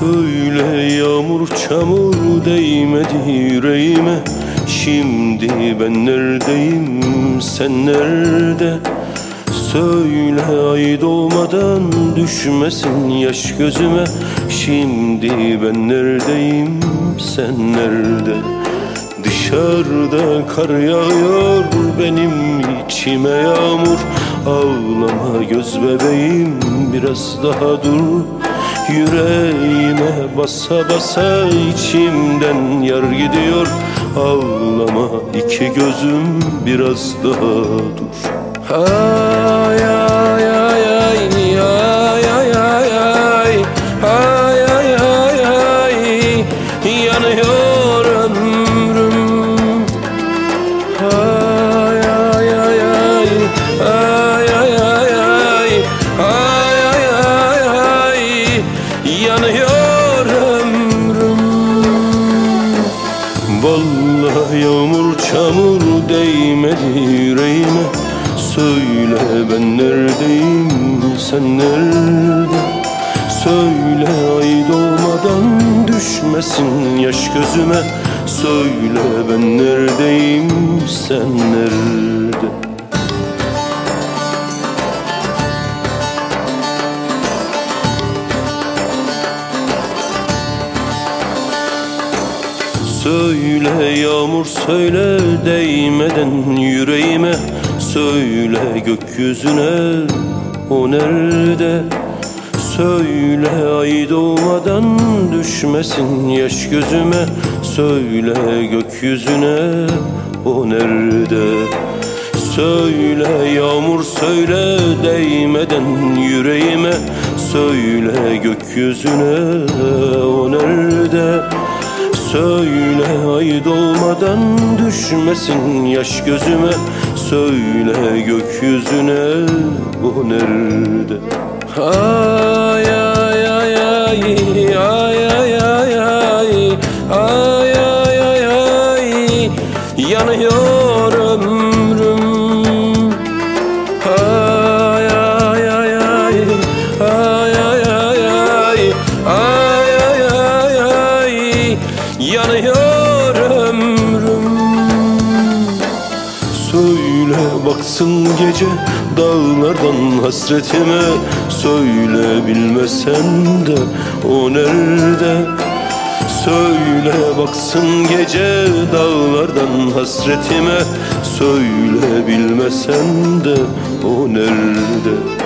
Söyle yağmur çamur değmedi yüreğime. Şimdi ben neredeyim sen nerede? Söyle ay doğmadan düşmesin yaş gözüme. Şimdi ben neredeyim sen nerede? Dışarıda kar yağıyor benim içime yağmur. Ağlama göz bebeğim biraz daha dur Yüreğime basa basa içimden yar gidiyor. Ağlama iki gözüm biraz daha dur. Ay ay ay ay yanıyor ömrüm. Vallahi yağmur çamur değmedi yüreğime. Söyle ben neredeyim sen nerede? Söyle ay doğmadan düşmesin yaş gözüme. Söyle ben neredeyim sen nerede Söyle yağmur söyle değmeden yüreğime. Söyle gökyüzüne o nerede? Söyle ay doğmadan düşmesin yaş gözüme. Söyle gökyüzüne o nerede? Söyle yağmur söyle değmeden yüreğime. Söyle gökyüzüne o nerede Söyle ay doğmadan düşmesin yaş gözüme Söyle gökyüzüne o nerede Ay ay ay ay ay ay ay ay ay ay ay ay yanıyor ömrüm ay ay ay ay ay yanıyor ömrüm. Söyle baksın gece dağlardan hasretime. Söyle bilmesen de o nerede? Söyle baksın gece dağlardan hasretime. Söyle bilmesen de o nerede